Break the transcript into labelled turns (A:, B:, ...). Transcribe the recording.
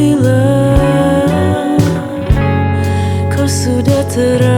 A: Bila kau sudah terang